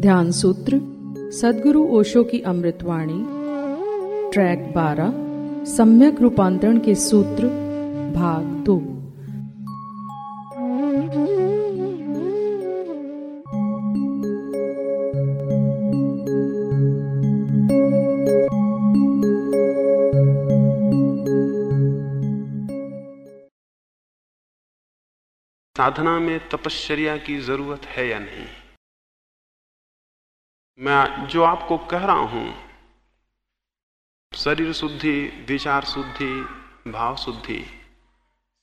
ध्यान सूत्र सदगुरु ओशो की अमृतवाणी ट्रैक 12 सम्यक रूपांतरण के सूत्र, भाग दो। साधना में तपश्चर्या की ज़रूरत है या नहीं? मैं जो आपको कह रहा हूँ शरीर शुद्धि, विचार शुद्धि, भाव शुद्धि।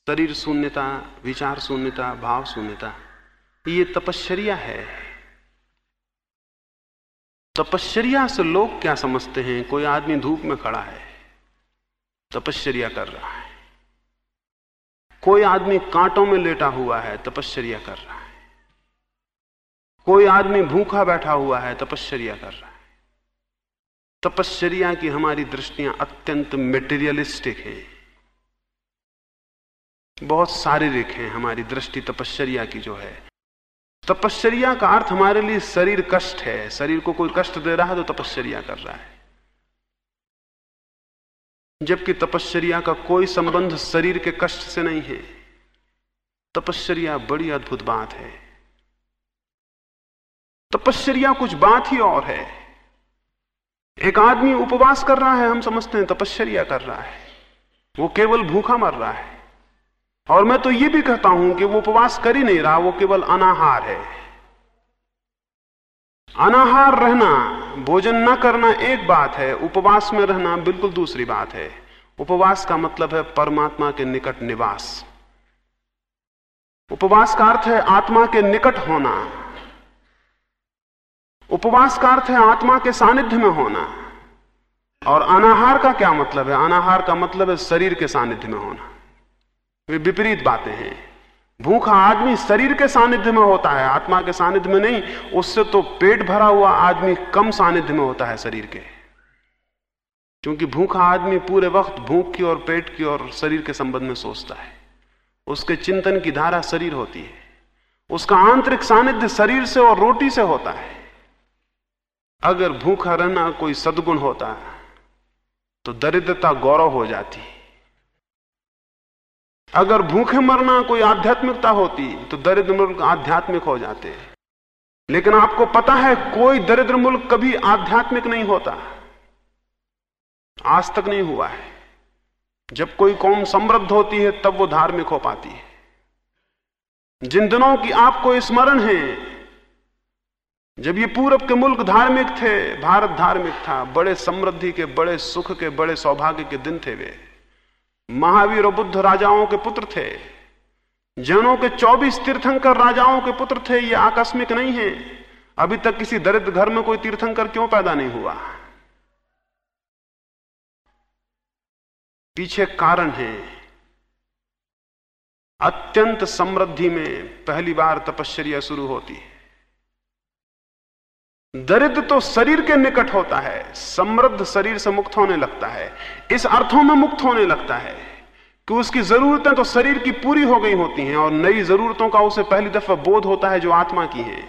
शरीर शून्यता, विचार शून्यता, भाव शून्यता। ये तपश्चर्या है। तपश्चर्या से लोग क्या समझते हैं? कोई आदमी धूप में खड़ा है, तपश्चर्या कर रहा है। कोई आदमी कांटों में लेटा हुआ है, तपश्चर्या कर रहा है। कोई आदमी भूखा बैठा हुआ है, तपश्चर्या कर रहा है। तपश्चर्या की हमारी दृष्टियाँ अत्यंत मेटेरियलिस्टिक हैं। बहुत शारीरिक हैं हमारी दृष्टि तपश्चर्या की जो है। तपश्चर्या का अर्थ हमारे लिए शरीर कष्ट है। शरीर को कोई कष्ट दे रहा है तो तपश्चर्या कर रहा है। जबकि तपश्चर्या का कोई संबंध शरीर के कष्ट से नहीं है। तपश्चर्या बड़ी अद्भुत बात है। तपश्चर्या कुछ बात ही और है। एक आदमी उपवास कर रहा है, हम समझते हैं, तपश्चर्या कर रहा है। वो केवल भूखा मर रहा है। और मैं तो ये भी कहता हूँ कि वो उपवास कर ही नहीं रहा, वो केवल अनाहार है। अनाहार रहना, भोजन न करना एक बात है, उपवास में रहना बिल्कुल दूसरी बात है। उपवास का मतलब है परमात्मा के निकट निवास। उपवास का अर्थ है आत्मा के निकट होना। उपवास का अर्थ है आत्मा के सानिध्य में होना। और अनाहार का क्या मतलब है? अनाहार का मतलब है शरीर के सानिध्य में होना। वे विपरीत बातें हैं। भूखा आदमी शरीर के सानिध्य में होता है, आत्मा के सानिध्य में नहीं, उससे तो पेट भरा हुआ आदमी कम सानिध्य में होता है शरीर के। क्योंकि भूखा आदमी पूरे वक्त भूख की और पेट की और शरीर के संबंध में सोचता है। उसके चिंतन की धारा शरीर होती है। उसका आंतरिक सानिध्य शरीर से और रोटी से होता है। अगर भूखा रहना कोई सदगुण होता तो दरिद्रता गौरव हो जाती अगर भूखे मरना कोई आध्यात्मिकता होती तो दरिद्र मुल्क आध्यात्मिक हो जाते लेकिन आपको पता है, कोई दरिद्र मुल्क कभी आध्यात्मिक नहीं होता। आज तक नहीं हुआ है। जब कोई कौम समृद्ध होती है, तब वो धार्मिक हो पाती है। जिन दिनों की आपको स्मरण है जब ये पूरब के मुल्क धार्मिक थे, भारत धार्मिक था, बड़े समृद्धि के, बड़े सुख के, बड़े सौभाग्य के दिन थे वे। महावीर और बुद्ध राजाओं के पुत्र थे। जनों के 24 तीर्थंकर राजाओं के पुत्र थे, ये आकस्मिक नहीं है। अभी तक किसी दरिद्र घर में कोई तीर्थंकर क्यों पैदा नहीं हुआ? पीछे कारण है। अत्यंत समृद्धि में पहली बार तपश्चर्या शुरू होती है। दरिद्र तो शरीर के निकट होता है, समृद्ध शरीर से मुक्त होने लगता है, इस अर्थों में मुक्त होने लगता है कि उसकी जरूरतें तो शरीर की पूरी हो गई होती हैं और नई जरूरतों का उसे पहली दफ़ा बोध होता है जो आत्मा की है।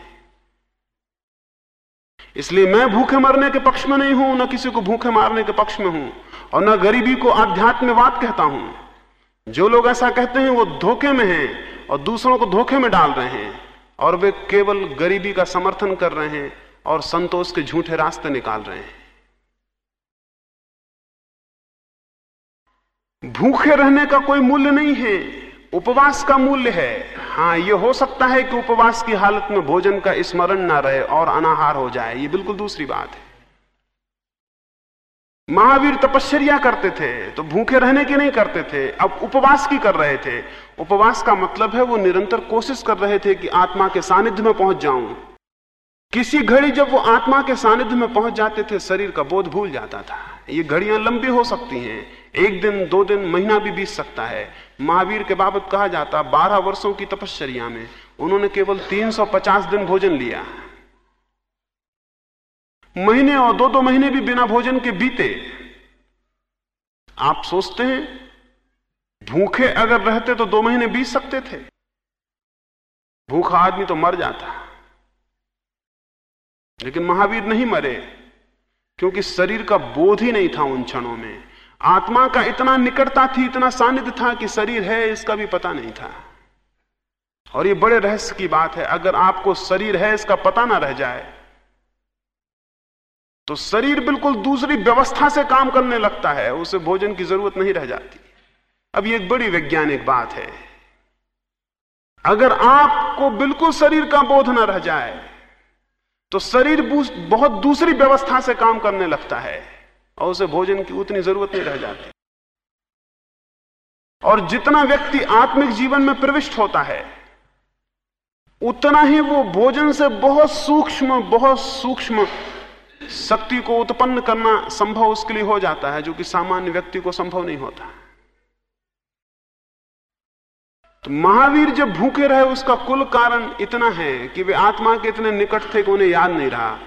इसलिए मैं भूखे मरने के पक्ष में नहीं हूँ, न किसी को भूखे मारने के पक्ष में हूँ, और न गरीबी को आध्यात्मवाद कहता हूँ। जो लोग ऐसा कहते हैं, वो धोखे में हैं और दूसरों को धोखे में डाल रहे हैं, और वे केवल गरीबी का समर्थन कर रहे हैं। और संतोष के झूठे रास्ते निकाल रहे हैं। भूखे रहने का कोई मूल्य नहीं है, उपवास का मूल्य है। हाँ यह हो सकता है कि उपवास की हालत में भोजन का स्मरण ना रहे और अनाहार हो जाए यह बिल्कुल दूसरी बात है। महावीर तपश्चर्या करते थे तो भूखे रहने की नहीं करते थे, अब उपवास की कर रहे थे। उपवास का मतलब है वो निरंतर कोशिश कर रहे थे कि आत्मा के सानिध्य में पहुँच जाऊँ। किसी घड़ी जब वो आत्मा के सानिध्य में पहुँच जाते थे, शरीर का बोध भूल जाता था। ये घड़ियाँ लंबी हो सकती हैं। एक दिन, दो दिन, महीना भी बीत सकता है। महावीर के बाबत कहा जाता, बारह वर्षों की तपश्चर्या में उन्होंने केवल 350 दिन भोजन लिया। महीने और दो दो महीने भी बिना भोजन के बीते। आप सोचते हैं, भूखे अगर रहते तो दो महीने बीत सकते थे। भूखा आदमी तो मर जाता। लेकिन महावीर नहीं मरे, क्योंकि शरीर का बोध ही नहीं था उन क्षणों में। आत्मा का इतना निकटता थी, इतना सानिध्य था कि शरीर है, इसका भी पता नहीं था। और ये बड़े रहस्य की बात है, अगर आपको शरीर है, इसका पता ना रह जाए तो शरीर बिल्कुल दूसरी व्यवस्था से काम करने लगता है, उसे भोजन की ज़रूरत नहीं रह जाती। अब ये एक बड़ी वैज्ञानिक बात है, अगर आपको बिल्कुल शरीर का बोध ना रह जाए तो शरीर बहुत दूसरी व्यवस्था से काम करने लगता है और उसे भोजन की उतनी ज़रूरत नहीं रह जाती। और जितना व्यक्ति आत्मिक जीवन में प्रविष्ट होता है, उतना ही वो भोजन से बहुत सूक्ष्म बहुत सूक्ष्म शक्ति को उत्पन्न करना संभव उसके लिए हो जाता है, जो कि सामान्य व्यक्ति को संभव नहीं होता। तो महावीर जब भूखे रहे, उसका कुल कारण इतना है कि वे आत्मा के इतने निकट थे कि उन्हें याद नहीं रहा।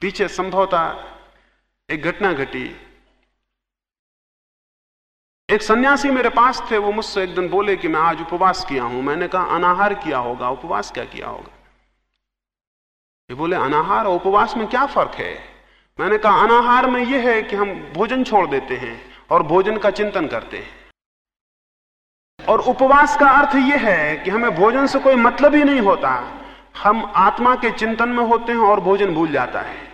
पीछे संभवतः एक घटना घटी। एक सन्यासी मेरे पास थे, वो मुझसे एक दिन बोले कि मैं आज उपवास किया हूँ। मैंने कहा, अनाहार किया होगा, उपवास क्या किया होगा? ये बोले, अनाहार और उपवास में क्या फ़र्क है? मैंने कहा, अनाहार में यह है कि हम भोजन छोड़ देते हैं और भोजन का चिंतन करते हैं। और उपवास का अर्थ यह है कि हमें भोजन से कोई मतलब ही नहीं होता। हम आत्मा के चिंतन में होते हैं और भोजन भूल जाता है।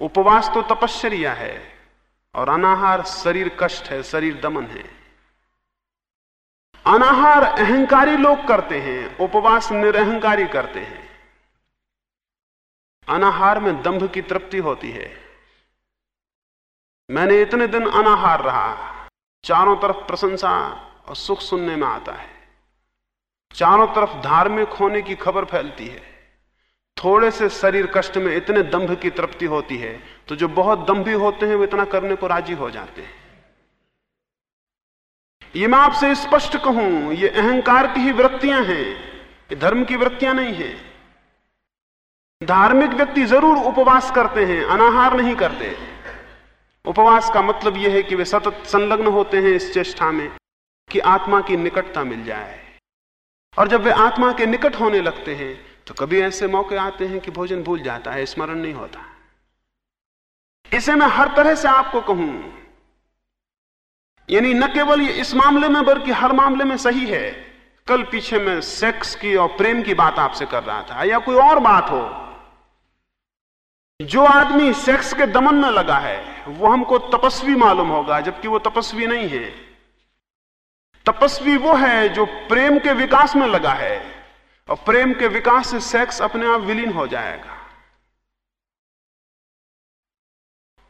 उपवास तो तपश्चर्या है और अनाहार शरीर कष्ट है, शरीर दमन है। अनाहार अहंकारी लोग करते हैं, उपवास निरअहकारी करते हैं। अनाहार में दंभ की तृप्ति होती है। मैंने इतने दिन अनाहार रहा। चारों तरफ़ प्रशंसा और सुख सुनने में आता है। चारों तरफ़ धार्मिक होने की खबर फैलती है। थोड़े से शरीर कष्ट में इतने दंभ की तृप्ति होती है तो जो बहुत दंभी होते हैं, वो इतना करने को राज़ी हो जाते हैं। ये मैं आपसे स्पष्ट कहूँ, ये अहंकार की ही वृत्तियाँ हैं, ये धर्म की वृत्तियाँ नहीं है। धार्मिक व्यक्ति ज़रूर उपवास करते हैं, अनाहार नहीं करते। उपवास का मतलब यह है कि वे सतत संलग्न होते हैं इस चेष्टा में कि आत्मा की निकटता मिल जाए। और जब वे आत्मा के निकट होने लगते हैं तो कभी ऐसे मौके आते हैं कि भोजन भूल जाता है, स्मरण नहीं होता। इसे मैं हर तरह से आपको कहूँ, यानी न केवल ये इस मामले में, बल्कि हर मामले में सही है। कल पीछे मैं सेक्स की और प्रेम की बात आपसे कर रहा था, या कोई और बात हो जो आदमी सेक्स के दमन में लगा है, वो हमको तपस्वी मालूम होगा, जबकि वो तपस्वी नहीं है। तपस्वी वो है जो प्रेम के विकास में लगा है, और प्रेम के विकास से सेक्स अपने आप विलीन हो जाएगा।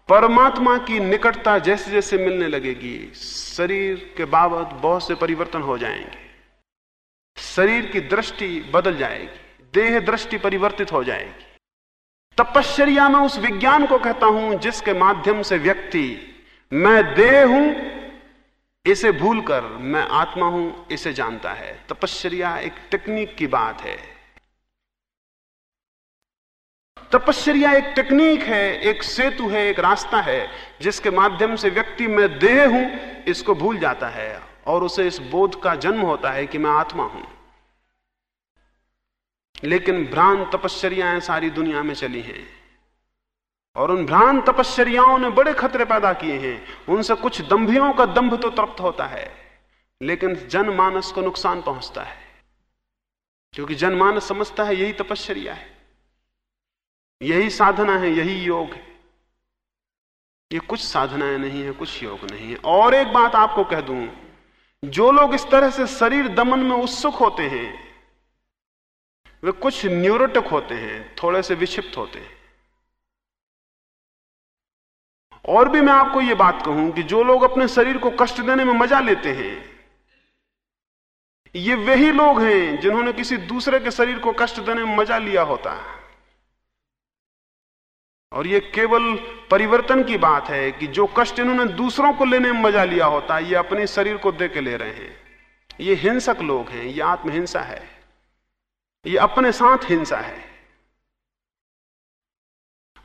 परमात्मा की निकटता जैसे जैसे मिलने लगेगी, शरीर के बाबत बहुत से परिवर्तन हो जाएँगे। शरीर की दृष्टि बदल जाएगी, देह दृष्टि परिवर्तित हो जाएगी। तपश्चर्या में उस विज्ञान को कहता हूँ, जिसके माध्यम से व्यक्ति, मैं देह हूँ, इसे भूलकर मैं आत्मा हूँ, इसे जानता है। तपश्चर्या एक टेक्निक की बात है। तपश्चर्या एक टेक्निक है, एक सेतु है, एक रास्ता है, जिसके माध्यम से व्यक्ति, मैं देह हूँ, इसको भूल जाता है, और उसे इस बोध का जन्म होता है कि मैं आत्मा हूँ। लेकिन भ्रांत तपश्चर्याएँ सारी दुनिया में चली हैं। और उन भ्रांत तपश्चर्याओं ने बड़े खतरे पैदा किए हैं। उनसे कुछ दंभियों का दंभ तो तृप्त होता है, लेकिन जनमानस को नुकसान पहुँचता है। क्योंकि जनमानस समझता है यही तपश्चर्या है, यही साधना है, यही योग है। ये कुछ साधनाएँ नहीं है, कुछ योग नहीं है। और एक बात आपको कह दूँ, जो लोग इस तरह से शरीर दमन में उत्सुक होते हैं वे कुछ न्यूरोटिक होते हैं, थोड़े से विक्षिप्त होते हैं। और भी मैं आपको यह बात कहूँ कि जो लोग अपने शरीर को कष्ट देने में मज़ा लेते हैं, ये वही लोग हैं जिन्होंने किसी दूसरे के शरीर को कष्ट देने में मज़ा लिया होता। है और ये केवल परिवर्तन की बात है कि जो कष्ट इन्होंने दूसरों को लेने में मज़ा लिया होता है ये अपने शरीर को दे के ले रहे हैं। ये हिंसक लोग हैं, ये आत्महिंसा है। ये अपने साथ हिंसा है।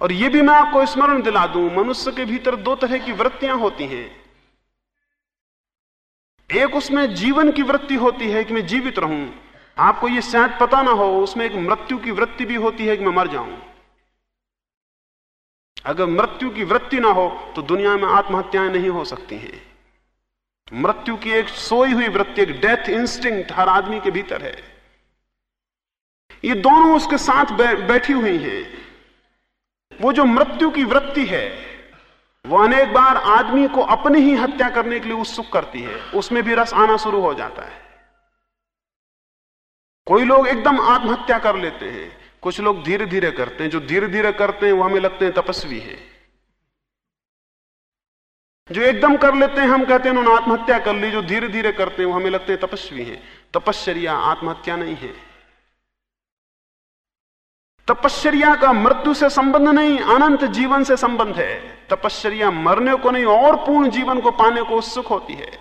और ये भी मैं आपको स्मरण दिला दूँ, मनुष्य के भीतर दो तरह की वृत्तियाँ होती हैं। एक उसमें जीवन की वृत्ति होती है कि मैं जीवित रहूँ। आपको यह शायद पता ना हो, उसमें एक मृत्यु की वृत्ति भी होती है कि मैं मर जाऊँ। अगर मृत्यु की वृत्ति ना हो तो दुनिया में आत्महत्याएँ नहीं हो सकती हैं। मृत्यु की एक सोई हुई वृत्ति, एक डेथ इंस्टिंक्ट हर आदमी के भीतर है। ये दोनों उसके साथ बैठी हुई हैं। वो जो मृत्यु की वृत्ति है, वो अनेक बार आदमी को अपनी ही हत्या करने के लिए उत्सुक करती है। उसमें भी रस आना शुरू हो जाता है। कोई लोग एकदम आत्महत्या कर लेते हैं। कुछ लोग धीरे धीरे करते हैं। जो धीरे धीरे करते हैं, वो हमें लगते हैं तपस्वी हैं। जो एकदम कर लेते हैं, हम कहते हैं, उन्होंने आत्महत्या कर ली। जो धीरे धीरे करते हैं, वो हमें लगते हैं तपस्वी हैं। तपश्चर्या, आत्महत्या नहीं है। तपश्चर्या का मृत्यु से संबंध नहीं, अनंत जीवन से संबंध है। तपश्चर्या मरने को नहीं, और पूर्ण जीवन को पाने को उत्सुक होती है।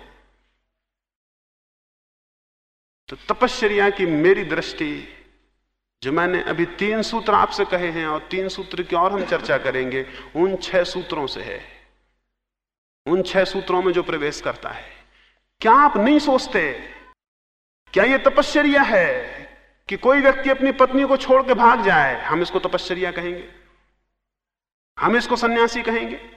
तो तपश्चर्या की मेरी दृष्टि, जो मैंने अभी तीन सूत्र आपसे कहे हैं, और तीन सूत्र की और हम चर्चा करेंगे, उन छह सूत्रों से है। उन छह सूत्रों में जो प्रवेश करता है। क्या आप नहीं सोचते, क्या यह तपश्चर्या है? कि कोई व्यक्ति अपनी पत्नी को छोड़ के भाग जाए, हम इसको तपश्चर्या कहेंगे। हम इसको सन्यासी कहेंगे।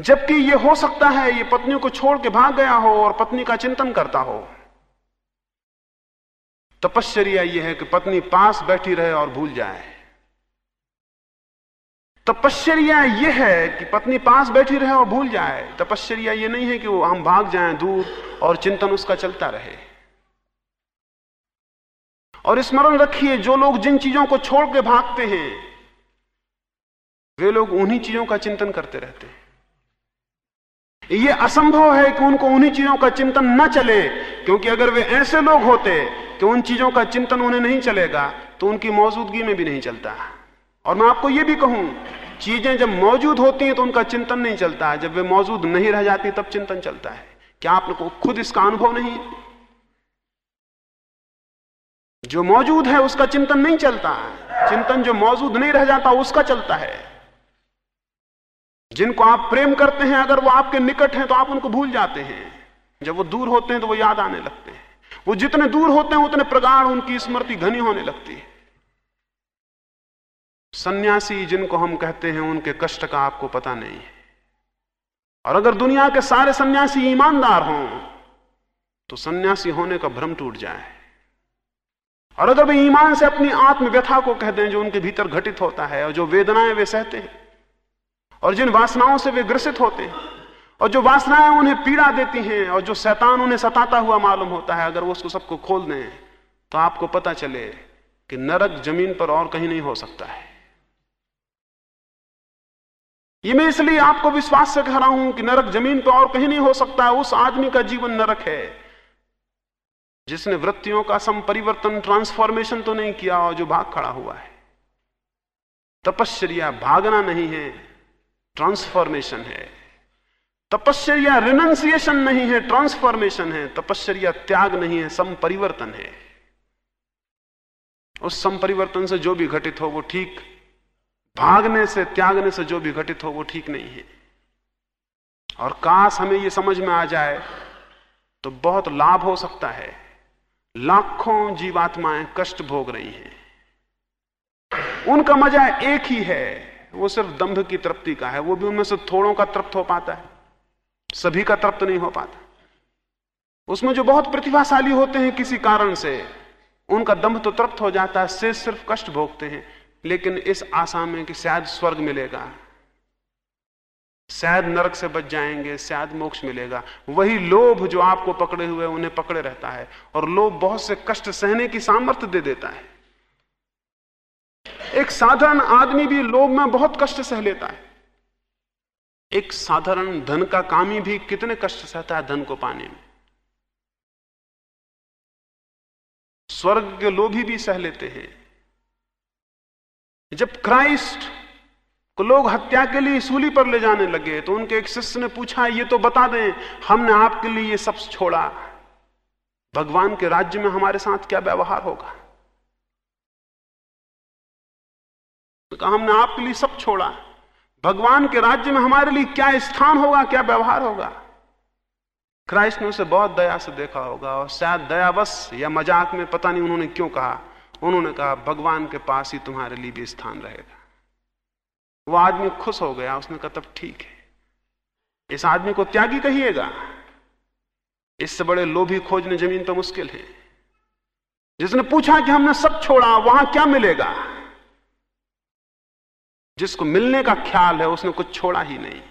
जबकि यह हो सकता है, ये पत्नी को छोड़ के भाग गया हो और पत्नी का चिंतन करता हो। तपश्चर्या यह है कि पत्नी पास बैठी रहे और भूल जाए। तपश्चर्या यह है कि पत्नी पास बैठी रहे और भूल जाए। तपश्चर्या यह नहीं है कि वो हम भाग जाएँ दूर और चिंतन उसका चलता रहे। और स्मरण रखिए, जो लोग जिन चीज़ों को छोड़ के भागते हैं, वे लोग उन्हीं चीज़ों का चिंतन करते रहते हैं। यह असंभव है कि उनको उन्हीं चीज़ों का चिंतन न चले, क्योंकि अगर वे ऐसे लोग होते कि उन चीज़ों का चिंतन उन्हें नहीं चलेगा तो उनकी मौजूदगी में भी नहीं चलता। और मैं आपको यह भी कहूँ, चीज़ें जब मौजूद होती हैं तो उनका चिंतन नहीं चलता। जब वे मौजूद नहीं रह जाती, तब चिंतन चलता है। क्या आपको खुद इसका अनुभव नहीं? जो मौजूद है उसका चिंतन नहीं चलता चिंतन जो मौजूद नहीं रह जाता उसका चलता है। जिनको आप प्रेम करते हैं, अगर वो आपके निकट हैं तो आप उनको भूल जाते हैं। जब वो दूर होते हैं तो वो याद आने लगते हैं। वो जितने दूर होते हैं, उतने प्रगाढ़ उनकी स्मृति घनी होने लगती है। सन्यासी जिनको हम कहते हैं, उनके कष्ट का आपको पता नहीं है। और अगर दुनिया के सारे सन्यासी ईमानदार हों तो सन्यासी होने का भ्रम टूट जाए। और अगर वे ईमान से अपनी आत्म व्यथा को कह दें जो उनके भीतर घटित होता है, और जो वेदनाएँ वे सहते हैं, और जिन वासनाओं से वे ग्रसित होते हैं, और जो वासनाएँ उन्हें पीड़ा देती हैं, और जो शैतान उन्हें सताता हुआ मालूम होता है, अगर वो उसको सबको खोल दें तो आपको पता चले कि नरक ज़मीन पर और कहीं नहीं हो सकता है। ये मैं इसलिए आपको विश्वास से कह रहा हूँ कि नरक ज़मीन पर और कहीं नहीं हो सकता है उस आदमी का जीवन नरक है। जिसने वृत्तियों का सम परिवर्तन ट्रांसफॉर्मेशन तो नहीं किया, और जो भाग खड़ा हुआ है। तपश्चर्या भागना नहीं है ट्रांसफॉर्मेशन है। तपश्चर्या रिनंसिएशन नहीं है ट्रांसफॉर्मेशन है। तपश्चर्या त्याग नहीं है सम परिवर्तन है। उस सम परिवर्तन से जो भी घटित हो, वो ठीक। भागने से, त्यागने से जो भी घटित हो, वो ठीक नहीं है। और काश हमें ये समझ में आ जाए तो बहुत लाभ हो सकता है। लाखों जीवात्माएँ कष्ट भोग रही हैं। उनका मज़ा एक ही है, वो सिर्फ़ दंभ की तृप्ति का है, वो भी उनमें से थोड़ों का तृप्त हो पाता है, सभी का तृप्त नहीं हो पाता। उसमें जो बहुत प्रतिभाशाली होते हैं किसी कारण से, उनका दम्भ तो तृप्त हो जाता है, से सिर्फ़ कष्ट भोगते हैं, लेकिन इस आशा में कि शायद स्वर्ग मिलेगा। शायद नरक से बच जाएँगे शायद मोक्ष मिलेगा। वही लोभ जो आपको पकड़े हुए, उन्हें पकड़े रहता है। और लोभ बहुत से कष्ट सहने की सामर्थ्य दे देता है। एक साधारण आदमी भी लोभ में बहुत कष्ट सह लेता है। एक साधारण धन का कामी भी कितने कष्ट सहता है धन को पाने में। स्वर्ग के लोभी भी सह लेते हैं। जब क्राइस्ट तो लोग हत्या के लिए सूली पर ले जाने लगे। तो उनके एक शिष्य ने पूछा, ये तो बता दें, हमने आपके लिए ये सब छोड़ा। भगवान के राज्य में हमारे साथ क्या व्यवहार होगा? तो कहा, हमने आपके लिए सब छोड़ा। भगवान के राज्य में हमारे लिए क्या स्थान होगा, क्या व्यवहार होगा? क्राइस्ट ने उसे बहुत दया से देखा होगा और शायद दयावश या मज़ाक में पता नहीं उन्होंने क्यों कहा। उन्होंने कहा, भगवान के पास ही तुम्हारे लिए भी स्थान रहेगा। वो आदमी खुश हो गया, उसने कहा, तब ठीक है। इस आदमी को त्यागी कहिएगा। इससे बड़े लोभी खोजने ज़मीन तो मुश्किल है। जिसने पूछा कि हमने सब छोड़ा, वहाँ क्या मिलेगा? जिसको मिलने का ख्याल है, उसने कुछ छोड़ा ही नहीं।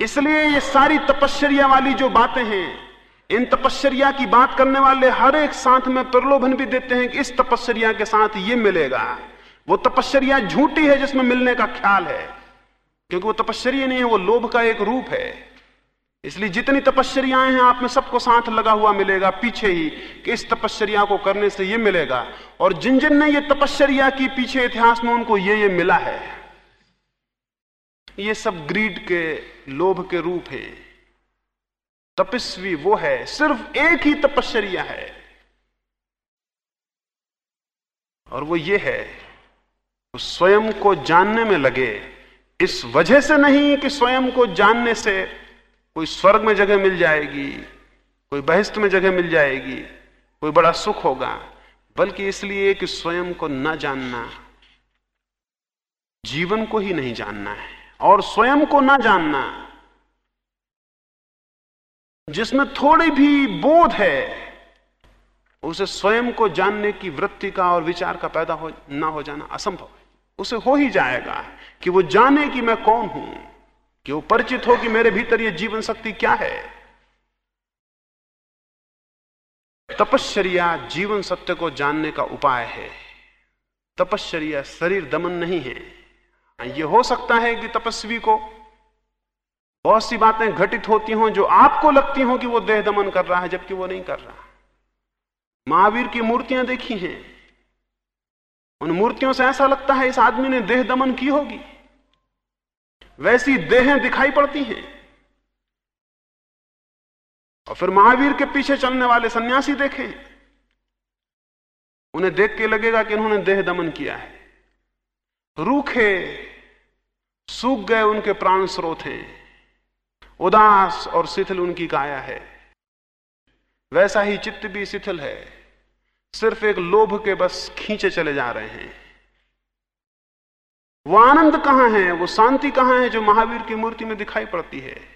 इसलिए ये सारी तपश्चर्या वाली जो बातें हैं, इन तपश्चर्या की बात करने वाले हर एक साथ में प्रलोभन भी देते हैं कि इस तपश्चर्या के साथ ये मिलेगा। वो तपश्चर्या झूठी है जिसमें मिलने का ख्याल है। क्योंकि वो तपश्चर्या नहीं है, वो लोभ का एक रूप है। इसलिए जितनी तपश्चर्याएँ हैं, आप में सबको साथ लगा हुआ मिलेगा, पीछे ही कि इस तपश्चर्या को करने से ये मिलेगा। और जिन जिन ने ये तपश्चर्या की पीछे इतिहास में, उनको ये ये मिला है। ये सब ग्रीड के, लोभ के रूप है। तपस्वी वो है, सिर्फ़ एक ही तपश्चर्या है। और वो ये है स्वयं को जानने में लगे, इस वजह से नहीं कि स्वयं को जानने से कोई स्वर्ग में जगह मिल जाएगी, कोई बहिष्ठ में जगह मिल जाएगी, कोई बड़ा सुख होगा, बल्कि इसलिए कि स्वयं को न जानना, जीवन को ही नहीं जानना है। और स्वयं को न जानना, जिसमें थोड़ी भी बोध है, उसे स्वयं को जानने की वृत्ति का और विचार का पैदा हो, ना हो जाना असंभव है। उसे हो ही जाएगा कि वो जाने कि मैं कौन हूँ, कि वो परिचित हो कि मेरे भीतर ये जीवन शक्ति क्या है। तपश्चर्या जीवन सत्य को जानने का उपाय है। तपश्चर्या शरीर दमन नहीं है। ये हो सकता है कि तपस्वी को बहुत सी बातें घटित होती हों जो आपको लगती हों कि वो देह दमन कर रहा है, जबकि वो नहीं कर रहा। महावीर की मूर्तियाँ देखी हैं। उन मूर्तियों से ऐसा लगता है इस आदमी ने देह दमन की होगी। वैसी देहें दिखाई पड़ती हैं। और फिर महावीर के पीछे चलने वाले सन्यासी देखे। उन्हें देख के लगेगा कि इन्होंने देह दमन किया है। रूखे, सूख गए उनके प्राण स्रोत हैं। उदास और शिथिल उनकी काया है। वैसा ही चित्त भी शिथिल है। सिर्फ़ एक लोभ के बस खींचे चले जा रहे हैं। वो आनंद कहाँ है? वो शांति कहाँ है जो महावीर की मूर्ति में दिखाई पड़ती है?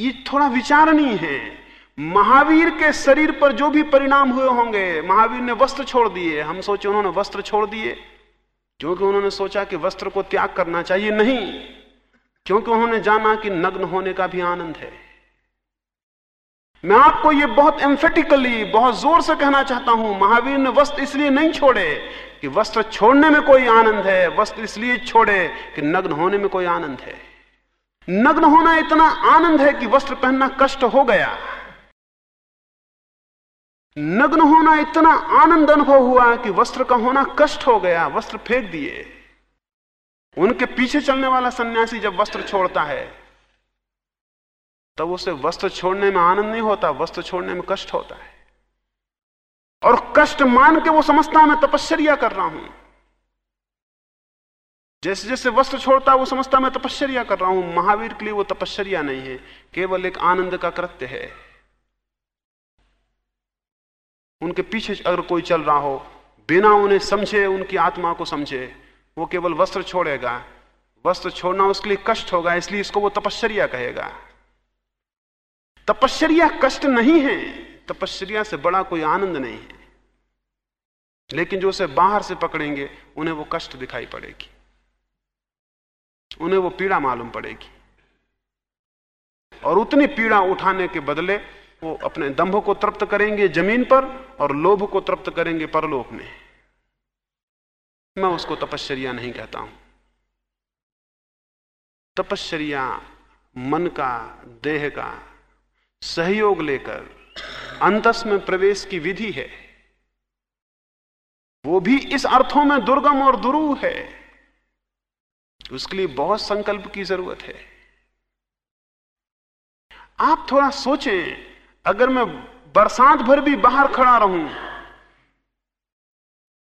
ये थोड़ा विचारणीय है। महावीर के शरीर पर जो भी परिणाम हुए होंगे, महावीर ने वस्त्र छोड़ दिए। हम सोचे उन्होंने वस्त्र छोड़ दिए। क्योंकि उन्होंने सोचा कि वस्त्र को त्याग करना चाहिए, नहीं। क्योंकि उन्होंने जाना कि नग्न होने का भी आनंद है। मैं आपको यह बहुत एम्फेटिकली बहुत ज़ोर से कहना चाहता हूँ, महावीर ने वस्त्र इसलिए नहीं छोड़े कि वस्त्र छोड़ने में कोई आनंद है, वस्त्र इसलिए छोड़े कि नग्न होने में कोई आनंद है। नग्न होना इतना आनंद है कि वस्त्र पहनना कष्ट हो गया। नग्न होना इतना आनंद अनुभव हुआ कि वस्त्र का होना कष्ट हो गया, वस्त्र फेंक दिए। उनके पीछे चलने वाला सन्यासी जब वस्त्र छोड़ता है तब उसे वस्त्र छोड़ने में आनंद नहीं होता वस्त्र छोड़ने में कष्ट होता है। और कष्ट मान के वो समझता है मैं तपश्चर्या कर रहा हूँ। जैसे जैसे वस्त्र छोड़ता वो समझता मैं तपश्चर्या कर रहा हूँ। महावीर के लिए वो तपश्चर्या नहीं है, केवल एक आनंद का कृत्य है। उनके पीछे अगर कोई चल रहा हो, बिना उन्हें समझे, उनकी आत्मा को समझे, वो केवल वस्त्र छोड़ेगा। वस्त्र छोड़ना उसके लिए कष्ट होगा, इसलिए इसको वो तपश्चर्या कहेगा। तपश्चर्या कष्ट नहीं है। तपश्चर्या से बड़ा कोई आनंद नहीं है। लेकिन जो उसे बाहर से पकड़ेंगे, उन्हें वो कष्ट दिखाई पड़ेगी। उन्हें वो पीड़ा मालूम पड़ेगी। और उतनी पीड़ा उठाने के बदले वो अपने दंभ को तृप्त करेंगे ज़मीन पर और लोभ को तृप्त करेंगे परलोक में। मैं उसको तपश्चर्या नहीं कहता हूँ। तपश्चर्या मन का, देह का सहयोग लेकर अंतस में प्रवेश की विधि है। वो भी इस अर्थों में दुर्गम और दुरू है। उसके लिए बहुत संकल्प की ज़रूरत है। आप थोड़ा सोचें, अगर मैं बरसात भर भी बाहर खड़ा रहूँ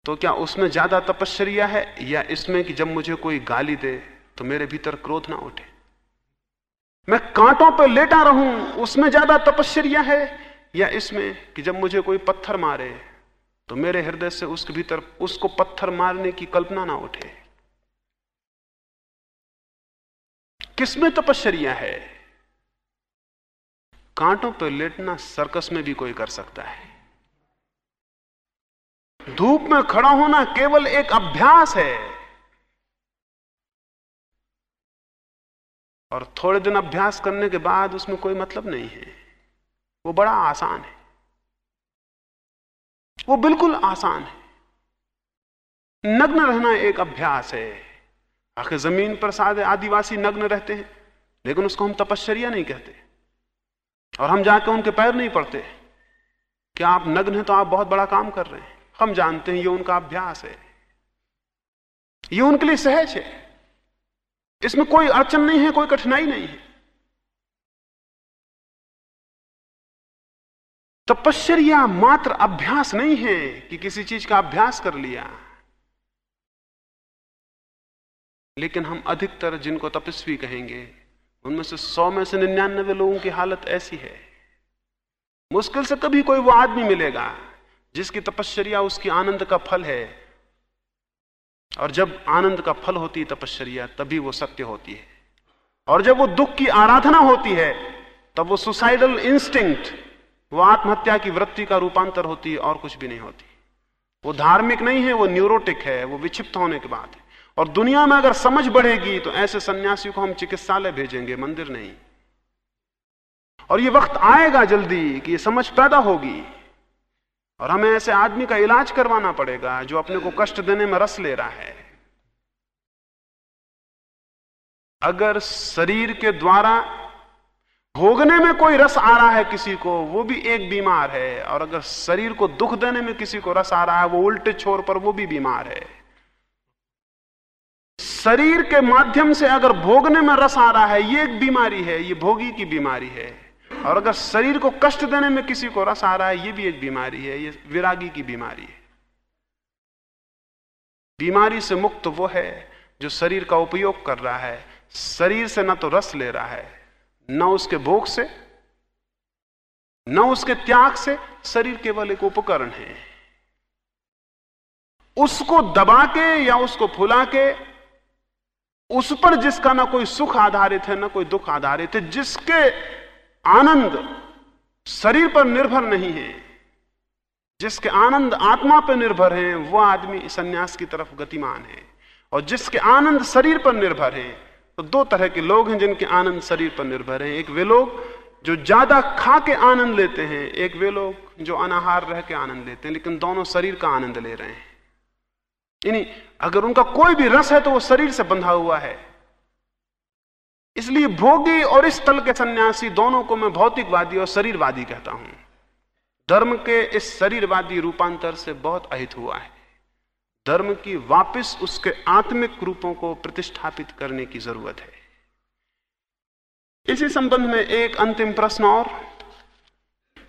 तो क्या उसमें ज़्यादा तपश्चर्या है या इसमें कि जब मुझे कोई गाली दे तो मेरे भीतर क्रोध ना उठे? मैं कांटों पर लेटा रहूँ, उसमें ज़्यादा तपश्चर्या है, या इसमें कि जब मुझे कोई पत्थर मारे तो मेरे हृदय से उसके भीतर, उसको पत्थर मारने की कल्पना ना उठे। किसमें तपश्चर्या है? कांटों पर लेटना सर्कस में भी कोई कर सकता है। धूप में खड़ा होना केवल एक अभ्यास है। और थोड़े दिन अभ्यास करने के बाद उसमें कोई मतलब नहीं है। वो बड़ा आसान है। वो बिल्कुल आसान है। नग्न रहना एक अभ्यास है। आखिर ज़मीन पर साधे आदिवासी नग्न रहते हैं, लेकिन उसको हम तपश्चर्या नहीं कहते। और हम जाके उनके पैर नहीं पड़ते। कि आप नग्न हैं तो आप बहुत बड़ा काम कर रहे हैं। हम जानते हैं ये उनका अभ्यास है। ये उनके लिए सहज है। इसमें कोई अड़चन नहीं है, कोई कठिनाई नहीं है। तपश्चर्या मात्र अभ्यास नहीं है कि किसी चीज़ का अभ्यास कर लिया। लेकिन हम अधिकतर जिनको तपस्वी कहेंगे, उनमें से सौ में से निन्यानबे लोगों की हालत ऐसी है। मुश्किल से कभी कोई वो आदमी मिलेगा जिसकी तपश्चर्या उसकी आनंद का फल है और जब आनंद का फल होती है तपश्चर्या, तभी वो सत्य होती है। और जब वो दुख की आराधना होती है, तब वो सुसाइडल इंस्टिंक्ट वो आत्महत्या की वृत्ति का रूपांतर होती है और कुछ भी नहीं होती। वो धार्मिक नहीं है, वो न्यूरोटिक है, वो विक्षिप्त होने के बाद है। और दुनिया में अगर समझ बढ़ेगी तो ऐसे सन्यासी को हम चिकित्सालय भेजेंगे, मंदिर नहीं। और ये वक्त आएगा जल्दी कि ये समझ पैदा होगी। और हमें ऐसे आदमी का इलाज करवाना पड़ेगा जो अपने को कष्ट देने में रस ले रहा है। अगर शरीर के द्वारा भोगने में कोई रस आ रहा है किसी को, वो भी एक बीमार है। और अगर शरीर को दुख देने में किसी को रस आ रहा है, वो उल्टे छोर पर वो भी बीमार है। शरीर के माध्यम से अगर भोगने में रस आ रहा है, ये एक बीमारी है, ये भोगी की बीमारी है। और अगर शरीर को कष्ट देने में किसी को रस आ रहा है, ये भी एक बीमारी है, ये विरागी की बीमारी है। बीमारी से मुक्त वो है जो शरीर का उपयोग कर रहा है, शरीर से ना तो रस ले रहा है, न उसके भोग से, न उसके त्याग से शरीर केवल एक उपकरण है। उसको दबा के या उसको फुला के, उस पर जिसका ना कोई सुख आधारित है, ना कोई दुख आधारित है, जिसके आनंद शरीर पर निर्भर नहीं है। जिसके आनंद आत्मा पर निर्भर है वह आदमी सन्यास की तरफ़ गतिमान है। और जिसके आनंद शरीर पर निर्भर है तो दो तरह के लोग हैं जिनके आनंद शरीर पर निर्भर है। एक वे लोग जो ज़्यादा खा के आनंद लेते हैं, एक वे लोग जो अनाहार रह के आनंद लेते हैं, लेकिन दोनों शरीर का आनंद ले रहे हैं। यानी अगर उनका कोई भी रस है तो वो शरीर से बंधा हुआ है। इसलिए भोगी और इस तल के सन्यासी दोनों को मैं भौतिकवादी और शरीरवादी कहता हूँ। धर्म के इस शरीरवादी रूपांतर से बहुत अहित हुआ है। धर्म की वापस उसके आत्मिक रूपों को प्रतिष्ठापित करने की ज़रूरत है। इसी संबंध में एक अंतिम प्रश्न और।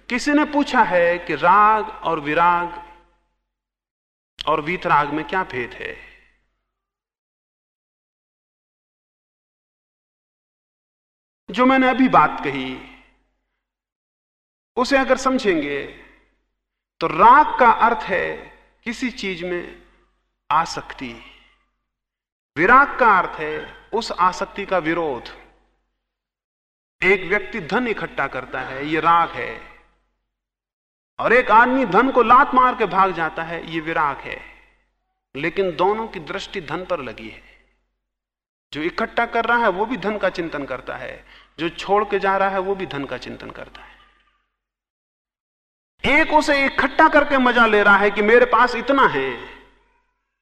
किसी ने पूछा है कि राग और विराग और वीतराग में क्या भेद है? जो मैंने अभी बात कही, उसे अगर समझेंगे तो राग का अर्थ है किसी चीज़ में आसक्ति। विराग का अर्थ है उस आसक्ति का विरोध। एक व्यक्ति धन इकट्ठा करता है, ये राग है, और एक आदमी धन को लात मार के भाग जाता है, ये विराग है। लेकिन दोनों की दृष्टि धन पर लगी है। जो इकट्ठा कर रहा है, वो भी धन का चिंतन करता है। जो छोड़ के जा रहा है, वो भी धन का चिंतन करता है। एक उसे इकट्ठा करके मज़ा ले रहा है कि मेरे पास इतना है।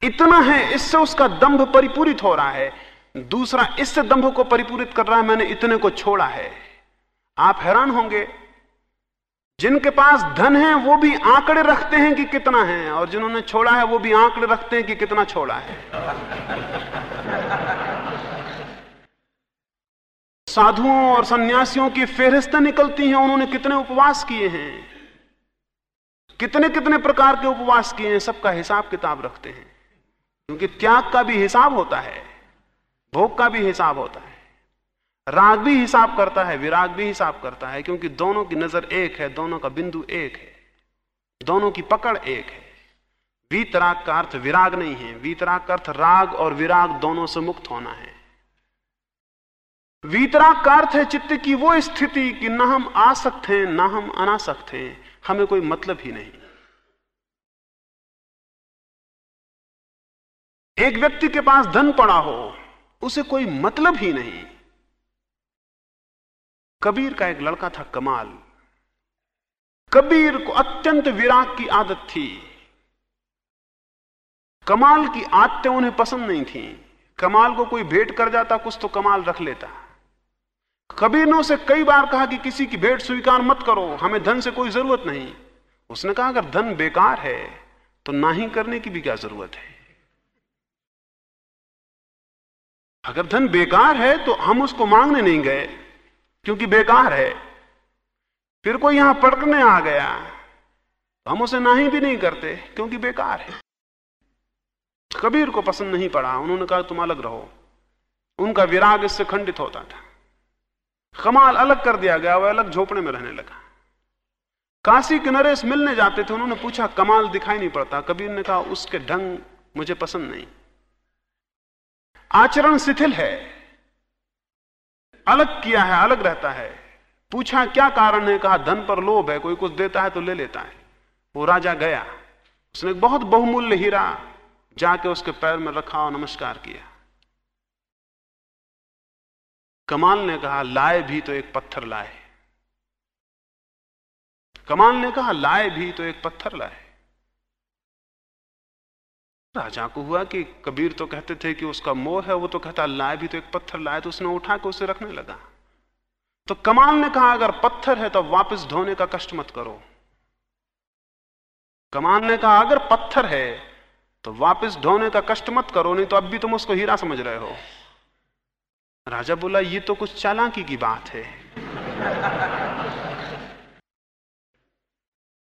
इतना है, इससे उसका दंभ परिपूरित हो रहा है। दूसरा, इससे दंभ को परिपूरित कर रहा है, मैंने इतने को छोड़ा है। आप हैरान होंगे। जिनके पास धन है, वो भी आंकड़े रखते हैं कि कितना है, और जिन्होंने छोड़ा है, वो भी आंकड़े रखते हैं कि कितना छोड़ा है। साधुओं और सन्यासियों की फेहरिस्तें निकलती हैं, उन्होंने कितने उपवास किए हैं? कितने कितने प्रकार के उपवास किए हैं, सबका हिसाब किताब रखते हैं। क्योंकि त्याग का भी हिसाब होता है, भोग का भी हिसाब होता है। राग भी हिसाब करता है, विराग भी हिसाब करता है, क्योंकि दोनों की नज़र एक है, दोनों का बिंदु एक है। दोनों की पकड़ एक है। वीतराग का अर्थ विराग नहीं है, वीतराग का अर्थ राग और विराग दोनों से मुक्त होना है। वीतराग का अर्थ है चित्त की वो स्थिति कि ना हम आ सकते हैं, ना हम अना सकते हैं। हमें कोई मतलब ही नहीं। एक व्यक्ति के पास धन पड़ा हो, उसे कोई मतलब ही नहीं। कबीर का एक लड़का था कमाल। कबीर को अत्यंत विराग की आदत थी। कमाल की आदतें उन्हें पसंद नहीं थी। कमाल को कोई भेंट कर जाता, कुछ तो कमाल रख लेता। कबीर ने उसे कई बार कहा कि किसी की भेंट स्वीकार मत करो, हमें धन से कोई ज़रूरत नहीं। उसने कहा, अगर धन बेकार है तो ना ही करने की भी क्या ज़रूरत है? अगर धन बेकार है तो हम उसको मांगने नहीं गए, क्योंकि बेकार है। फिर कोई यहाँ पड़कने आ गया तो हम उसे नाही भी नहीं करते, क्योंकि बेकार है। कबीर को पसंद नहीं पड़ा। उन्होंने कहा तुम अलग रहो उनका विराग इससे खंडित होता था। कमाल अलग कर दिया गया, वह अलग झोपड़े में रहने लगा। काशी के नरेश मिलने जाते थे, उन्होंने पूछा, कमाल दिखाई नहीं पड़ता। कबीर ने कहा, उसके ढंग मुझे पसंद नहीं। आचरण शिथिल है, अलग किया है, अलग रहता है। पूछा, क्या कारण है? कहा, धन पर लोभ है, कोई कुछ देता है तो ले लेता है। वो राजा गया, उसने बहुत बहुमूल्य हीरा जाके उसके पैर में रखा और नमस्कार किया। कमाल ने कहा, लाए भी तो एक पत्थर लाए। कमाल ने कहा, लाए भी तो एक पत्थर लाए। राजा को हुआ कि कबीर तो कहते थे कि उसका मोह है, वो तो कहता, लाए भी तो एक पत्थर लाए। तो उसने उठा के उसे रखने लगा। तो कमाल ने कहा, अगर पत्थर है तो वापस धोने का कष्ट मत करो। कमाल ने कहा, अगर पत्थर है तो वापस धोने का कष्ट मत करो, नहीं तो अब भी तुम उसको हीरा समझ रहे हो। राजा बोला, ये तो कुछ चालाकी की बात है।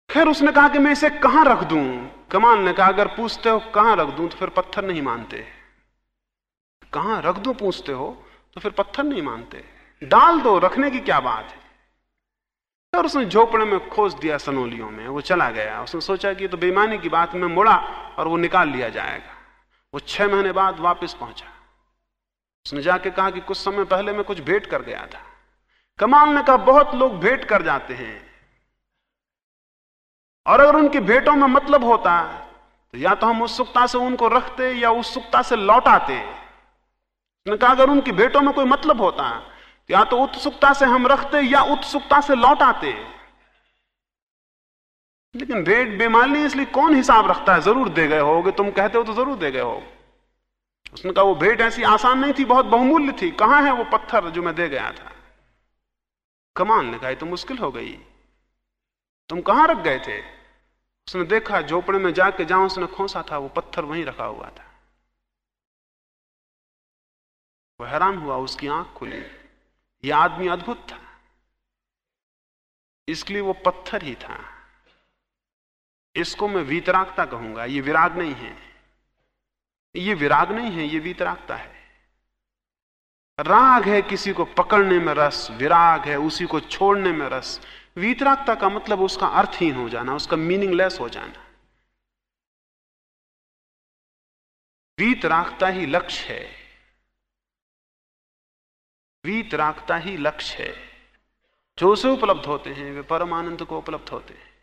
खैर उसने कहा कि मैं इसे कहाँ रख दूँ? कमाल ने कहा, अगर पूछते हो कहाँ रख दूँ तो फिर पत्थर नहीं मानते। कहाँ रख दू पूछते हो तो फिर पत्थर नहीं मानते। डाल दो, रखने की क्या बात है? और उसने झोपड़े में खोज दिया सनोलियों में। वो चला गया। उसने सोचा कि तो बेईमानी की बात में मुड़ा और वो निकाल लिया जाएगा। वो छह महीने बाद वापस पहुँचा। उसने जाके कहा कि कुछ समय पहले मैं कुछ भेंट कर गया था। कमाल ने कहा, बहुत लोग भेंट कर जाते हैं। और अगर उनकी भेंटों में मतलब होता तो या तो हम उत्सुकता से उनको रखते या उत्सुकता से लौटाते। उसने कहा, अगर उनकी भेंटों में कोई मतलब होता या तो उत्सुकता से हम रखते या उत्सुकता से लौटाते। लेकिन भेंट बेमाली इसलिए कौन हिसाब रखता है? ज़रूर दे गए होगे। तुम कहते हो तो ज़रूर दे गए हो उसने कहा, वो भेंट ऐसी आसान नहीं थी, बहुत बहुमूल्य थी। कहाँ है वो पत्थर जो मैं दे गया था? कमान ने कहा तो मुश्किल हो गई। तुम कहाँ रख गए थे? उसने देखा, झोपड़े में जाके जहाँ उसने खोसा था, वो पत्थर वहीं रखा हुआ था। वो हैरान हुआ, उसकी आँख खुली। यह आदमी अद्भुत था। इसलिए वो पत्थर ही था। इसको मैं वीतरागता कहूँगा, ये विराग नहीं है। ये विराग नहीं है, ये वीतरागता है। राग है किसी को पकड़ने में रस, विराग है उसी को छोड़ने में रस। वीतरागता का मतलब उसका अर्थहीन हो जाना, उसका मीनिंगलेस हो जाना। वीतरागता ही लक्ष्य है। वीतरागता ही लक्ष्य है। जो उसे उपलब्ध होते हैं, वे परमानंद को उपलब्ध होते हैं।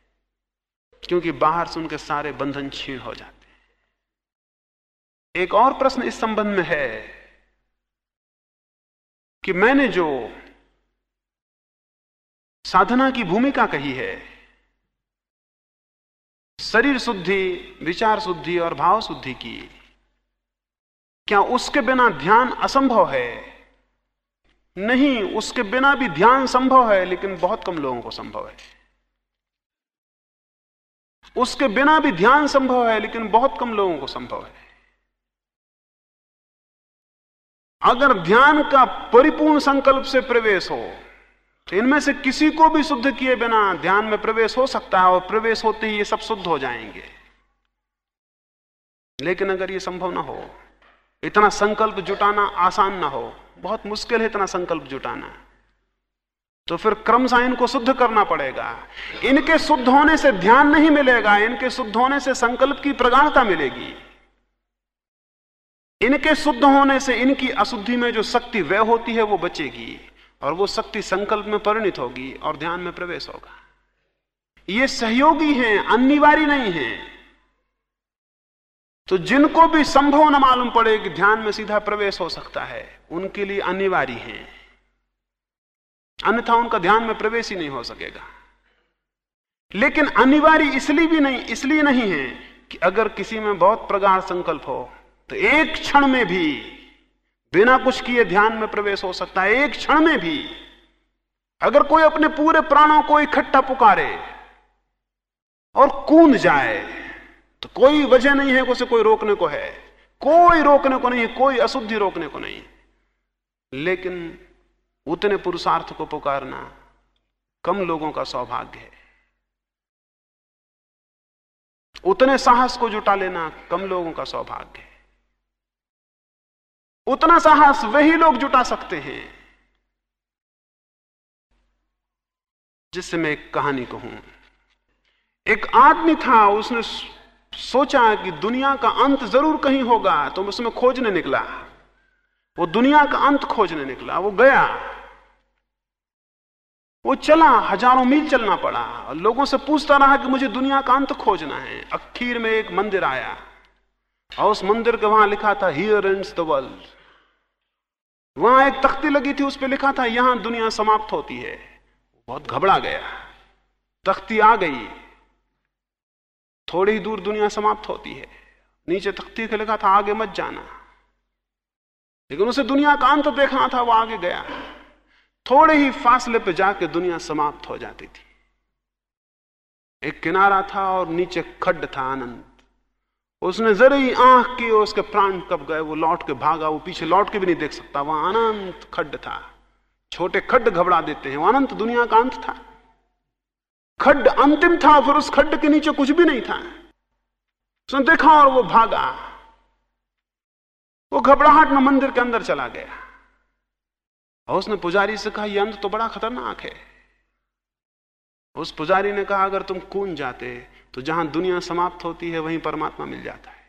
क्योंकि बाहर से उनके सारे बंधन छीण हो जाते एक और प्रश्न इस संबंध में है कि मैंने जो साधना की भूमिका कही है, शरीर शुद्धि, विचार शुद्धि और भाव शुद्धि की, क्या उसके बिना ध्यान असंभव है? नहीं, उसके बिना भी ध्यान संभव है, लेकिन बहुत कम लोगों को संभव है। उसके बिना भी ध्यान संभव है, लेकिन बहुत कम लोगों को संभव है। अगर ध्यान का परिपूर्ण संकल्प से प्रवेश हो तो इनमें से किसी को भी शुद्ध किए बिना ध्यान में प्रवेश हो सकता है और प्रवेश होते ही ये सब शुद्ध हो जाएँगे। लेकिन अगर ये संभव ना हो, इतना संकल्प जुटाना आसान ना हो, बहुत मुश्किल है इतना संकल्प जुटाना तो फिर क्रमशः इनको शुद्ध करना पड़ेगा। इनके शुद्ध होने से ध्यान नहीं मिलेगा, इनके शुद्ध होने से संकल्प की प्रगाढ़ता मिलेगी। इनके शुद्ध होने से इनकी अशुद्धि में जो शक्ति वह होती है, वो बचेगी और वो शक्ति संकल्प में परिणित होगी और ध्यान में प्रवेश होगा। ये सहयोगी हैं, अनिवार्य नहीं है। तो जिनको भी संभव न मालूम पड़े कि ध्यान में सीधा प्रवेश हो सकता है, उनके लिए अनिवार्य है। अन्यथा उनका ध्यान में प्रवेश ही नहीं हो सकेगा। लेकिन अनिवार्य इसलिए भी नहीं, इसलिए नहीं है कि अगर किसी में बहुत प्रगाढ़ संकल्प हो तो एक क्षण में भी बिना कुछ किए ध्यान में प्रवेश हो सकता है। एक क्षण में भी अगर कोई अपने पूरे प्राणों को इकट्ठा पुकारे और कूद जाए तो कोई वजह नहीं है उसे कोई रोकने को है। कोई रोकने को नहीं, कोई अशुद्धि रोकने को नहीं। लेकिन उतने पुरुषार्थ को पुकारना कम लोगों का सौभाग्य है। उतने साहस को जुटा लेना कम लोगों का सौभाग्य है। उतना साहस वही लोग जुटा सकते हैं। जिससे मैं एक कहानी कहूँ। एक आदमी था, उसने सोचा कि दुनिया का अंत ज़रूर कहीं होगा तो उसमें खोजने निकला। वो दुनिया का अंत खोजने निकला, वो गया। वो चला, हज़ारों मील चलना पड़ा। लोगों से पूछता रहा कि मुझे दुनिया का अंत खोजना है। अखीर में एक मंदिर आया। और उस मंदिर के वहाँ लिखा था हियर एंड्स द वर्ल्ड वहाँ एक तख्ती लगी थी, उस पर लिखा था, यहाँ दुनिया समाप्त होती है। बहुत घबरा गया। तख्ती आ गई। थोड़ी दूर दुनिया समाप्त होती है। नीचे तख्ती के लिखा था, आगे मत जाना। लेकिन उसे दुनिया का अंत देखना था, वो आगे गया। थोड़े ही फासले पे जाके दुनिया समाप्त हो जाती थी। एक किनारा था और नीचे खड्ड था आनंद। उसने जरा ही आँख की उसके प्राण कब गए, वो लौट के भागा, वो पीछे लौट के भी नहीं देख सकता। वहाँ अनंत खड्ड था। छोटे खड्ड घबरा देते हैं अनंत दुनिया का अंत था। खड्ड अंतिम था, फिर उस खड्ड के नीचे कुछ भी नहीं था। उसने देखा और वो भागा। वो घबराहट में मंदिर के अंदर चला गया। और उसने पुजारी से कहा यह अंत तो बड़ा खतरनाक है। उस पुजारी ने कहा, अगर तुम कून जाते तो जहाँ दुनिया समाप्त होती है, वहीं परमात्मा मिल जाता है।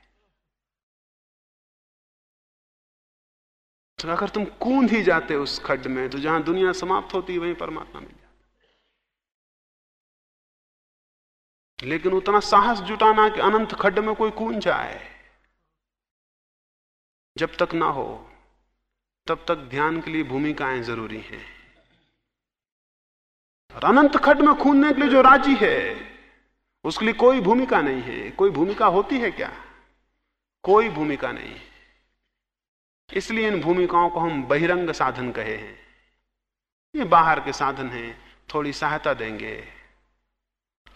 तो अगर तुम कूद ही जाते उस खड्ड में तो जहाँ दुनिया समाप्त होती है, वहीं परमात्मा मिल जाता लेकिन उतना साहस जुटाना कि अनंत खड्ड में कोई कून जाए, जब तक ना हो, तब तक ध्यान के लिए भूमिकाएँ ज़रूरी हैं। और अनंत खड्ड में खूनने के लिए जो राज़ी है उसके लिए कोई भूमिका नहीं है। कोई भूमिका होती है क्या? कोई भूमिका नहीं इसलिए इन भूमिकाओं को हम बहिरंग साधन कहे हैं। ये बाहर के साधन हैं, थोड़ी सहायता देंगे।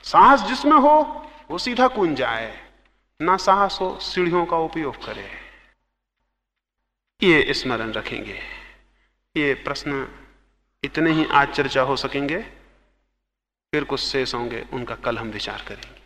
साहस जिसमें हो, वो सीधा कूद जाए। ना साहस हो, सीढ़ियों का उपयोग करे। ये स्मरण रखेंगे। ये प्रश्न इतने ही आज चर्चा हो सकेंगे। फिर कुछ शेष होंगे उनका कल हम विचार करेंगे।